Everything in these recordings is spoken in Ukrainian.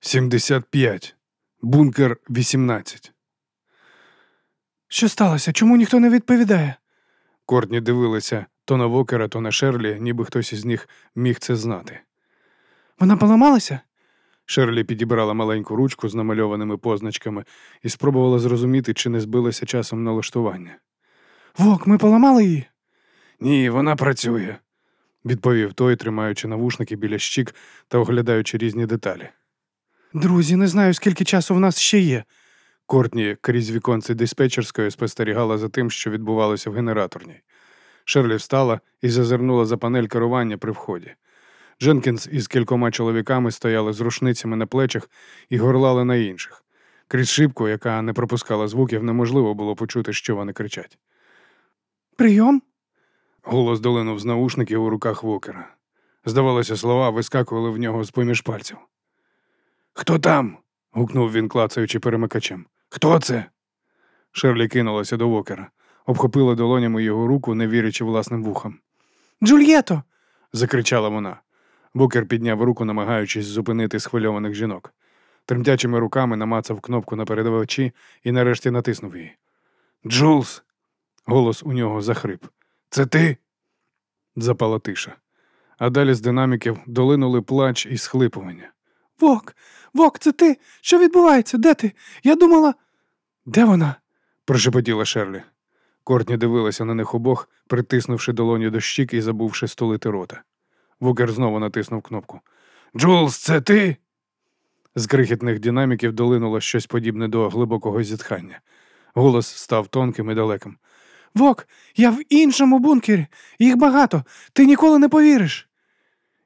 75. Бункер 18. Що сталося? Чому ніхто не відповідає? Кортні дивилися то на Вокера, то на Шерлі, ніби хтось із них міг це знати. Вона поламалася? Шерлі підібрала маленьку ручку з намальованими позначками і спробувала зрозуміти, чи не збилося часом налаштування. Вок, ми поламали її? Ні, вона працює, відповів той, тримаючи навушники біля щік та оглядаючи різні деталі. Друзі, не знаю, скільки часу в нас ще є. Кортні крізь віконце диспетчерської спостерігала за тим, що відбувалося в генераторній. Шерлі встала і зазирнула за панель керування при вході. Дженкінс із кількома чоловіками стояли з рушницями на плечах і горлали на інших. Крізь шибку, яка не пропускала звуків, неможливо було почути, що вони кричать. Прийом? Голос долинув з наушників у руках Вокера. Здавалося, слова вискакували в нього з поміж пальців. Хто там? гукнув він, клацаючи перемикачем. Хто це? Шерлі кинулася до Вокера, обхопила долонями його руку, не вірячи власним вухам. Джульєто. закричала вона. Вокер підняв руку, намагаючись зупинити схвильованих жінок. Тремтячими руками намацав кнопку на передавачі і нарешті натиснув її. Джулс. Голос у нього захрип. Це ти? Запала тиша. А далі з динаміків долинули плач і схлипування. Вок, Вок, це ти? Що відбувається? Де ти? Я думала. Де вона? прошепотіла Шерлі. Кортні дивилася на них обох, притиснувши долоні до щік і забувши стулити рота. Вокер знову натиснув кнопку. Джулс, це ти? З крихітних динаміків долинуло щось подібне до глибокого зітхання. Голос став тонким і далеким. Вок, я в іншому бункері. Їх багато. Ти ніколи не повіриш.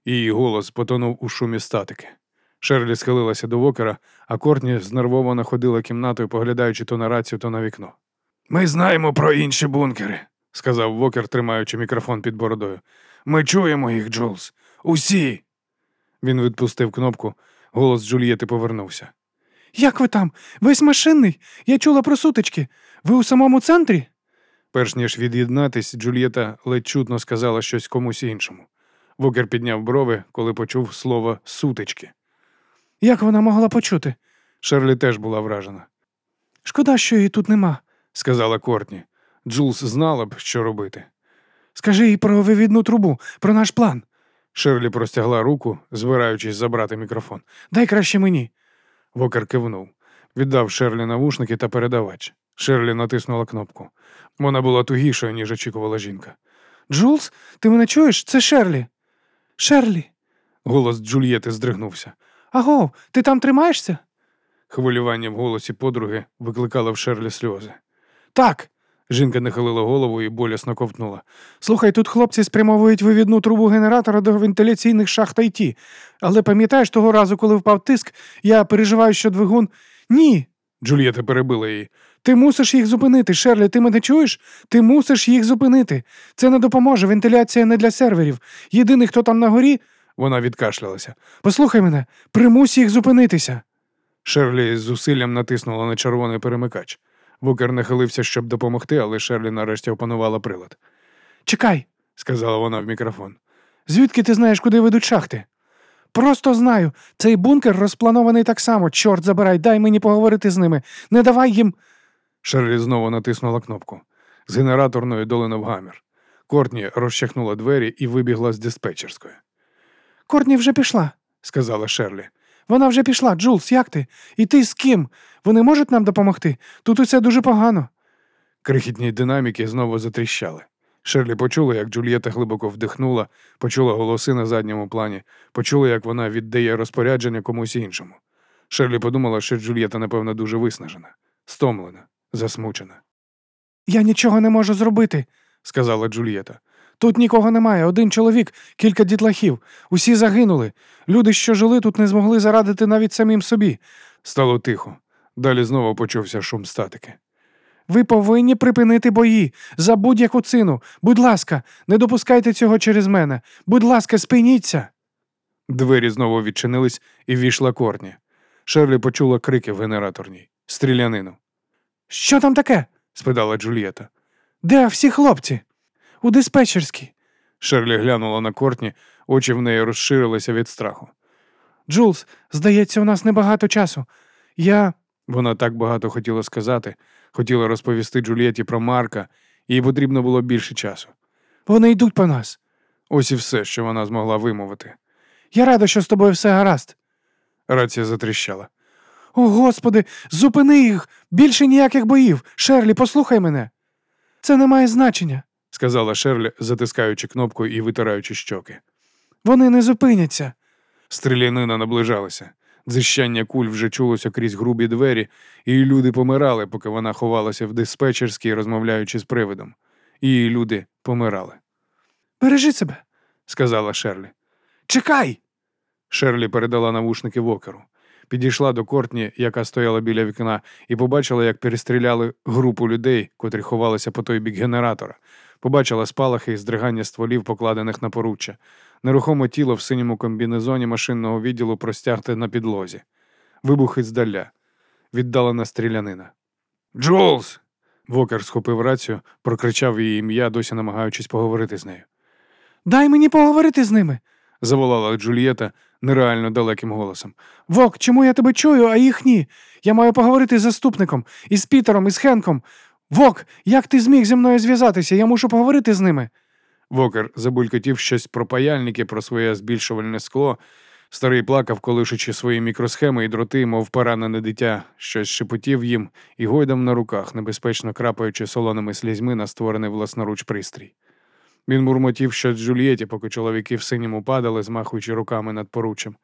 Її голос потонув у шумі статики. Шерлі схилилася до вокера, а Кортні знервовано ходила кімнатою, поглядаючи то на рацію, то на вікно. Ми знаємо про інші бункери, сказав Вокер, тримаючи мікрофон під бородою. Ми чуємо їх, Джулс. Усі. Він відпустив кнопку, голос Джульєти повернувся. Як ви там? Весь машинний? Я чула про сутички. Ви у самому центрі? Перш ніж від'єднатись, Джульєта ледь чутно сказала щось комусь іншому. Вокер підняв брови, коли почув слово сутички. Як вона могла почути? Шерлі теж була вражена. Шкода, що її тут нема, сказала Кортні. Джулс знала б, що робити. Скажи їй про вивідну трубу, про наш план. Шерлі простягла руку, збираючись забрати мікрофон. Дай краще мені. Вокер кивнув, віддав Шерлі навушники та передавач. Шерлі натиснула кнопку. Вона була тугішою, ніж очікувала жінка. Джулс, ти мене чуєш? Це Шерлі. Шерлі. Голос Джульєти здригнувся. Агов, ти там тримаєшся? Хвилювання в голосі подруги викликало в Шерлі сльози. Так. Жінка нахилила голову і болісно ковтнула. Слухай, тут хлопці спрямовують вивідну трубу генератора до вентиляційних шахт IT. Але пам'ятаєш того разу, коли впав тиск, я переживаю, що двигун. Ні. Джульєта перебила її. Ти мусиш їх зупинити, Шерлі, ти мене чуєш? Ти мусиш їх зупинити. Це не допоможе. Вентиляція не для серверів. Єдиний, хто там на горі. Вона відкашлялася. Послухай мене, примусь їх зупинитися. Шерлі з зусиллям натиснула на червоний перемикач. Вукер нахилився, щоб допомогти, але Шерлі нарешті опанувала прилад. Чекай, сказала вона в мікрофон. Звідки ти знаєш, куди ведуть шахти? Просто знаю. Цей бункер розпланований так само. Чорт забирай, дай мені поговорити з ними. Не давай їм. Шерлі знову натиснула кнопку. З генераторної долинув гамір. Кортні розчахнула двері і вибігла з диспетчерської. Кортні вже пішла, сказала Шерлі. Вона вже пішла. Джулс, як ти? І ти з ким? Вони можуть нам допомогти? Тут усе дуже погано. Крихітні динаміки знову затріщали. Шерлі почула, як Джульєта глибоко вдихнула, почула голоси на задньому плані, почула, як вона віддає розпорядження комусь іншому. Шерлі подумала, що Джульєта, напевно, дуже виснажена, стомлена, засмучена. Я нічого не можу зробити, сказала Джульєта. Тут нікого немає, один чоловік, кілька дітлахів. Усі загинули. Люди, що жили тут, не змогли зарадити навіть самим собі. Стало тихо. Далі знову почувся шум статики. Ви повинні припинити бої за будь-яку цину. Будь ласка, не допускайте цього через мене. Будь ласка, спиніться. Двері знову відчинились і війшла корні. Шерлі почула крики в генераторній. Стрілянину. Що там таке? спитала Джульєта. Де всі хлопці? У диспетчерській. Шерлі глянула на Кортні, очі в неї розширилися від страху. Джулс, здається, у нас небагато часу. Я. Вона так багато хотіла сказати, хотіла розповісти Джульєті про Марка, їй потрібно було більше часу. Вони йдуть по нас. Ось і все, що вона змогла вимовити. Я рада, що з тобою все гаразд. Рація затріщала. О, господи, зупини їх! Більше ніяких боїв. Шерлі, послухай мене. Це не має значення. Сказала Шерлі, затискаючи кнопку і витираючи щоки. Вони не зупиняться. Стрілянина наближалася. Дзищання куль вже чулося крізь грубі двері, і люди помирали, поки вона ховалася в диспетчерській, розмовляючи з привидом. І люди помирали, Бережи себе. сказала Шерлі. Чекай. Шерлі передала навушники вокеру. Підійшла до Кортні, яка стояла біля вікна, і побачила, як перестріляли групу людей, котрі ховалися по той бік генератора. Побачила спалахи і здригання стволів, покладених на поруччя. Нерухоме тіло в синьому комбінезоні машинного відділу простягте на підлозі. Вибухи здаля. Віддалена стрілянина. Джолс! Вокер схопив рацію, прокричав її ім'я, досі намагаючись поговорити з нею. Дай мені поговорити з ними. Заволала Джульєта нереально далеким голосом. Вок, чому я тебе чую, а їх ні? Я маю поговорити з заступником, із Пітером, із Хенком. Вок, як ти зміг зі мною зв'язатися? Я мушу поговорити з ними. Вокер забулькотів щось про паяльники, про своє збільшувальне скло. Старий плакав, колишучи свої мікросхеми і дроти, мов поранене дитя, щось шепотів їм і гойдам на руках, небезпечно крапаючи солоними слізьми на створений власноруч пристрій. Він мурмотів щось Джульєті, поки чоловіки в синьому падали, змахуючи руками над поруччям,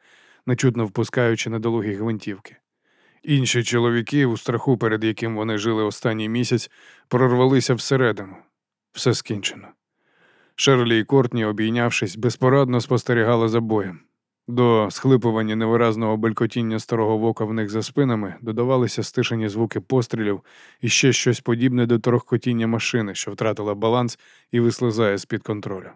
нечутно впускаючи недолугі гвинтівки. Інші чоловіки, у страху, перед яким вони жили останній місяць, прорвалися всередину. Все скінчено. Шерлі і Кортні, обійнявшись, безпорадно спостерігали за боєм. До схлипування невиразного белькотіння старого вока в них за спинами додавалися стишені звуки пострілів і ще щось подібне до торохкотіння машини, що втратила баланс і вислизає з-під контролю.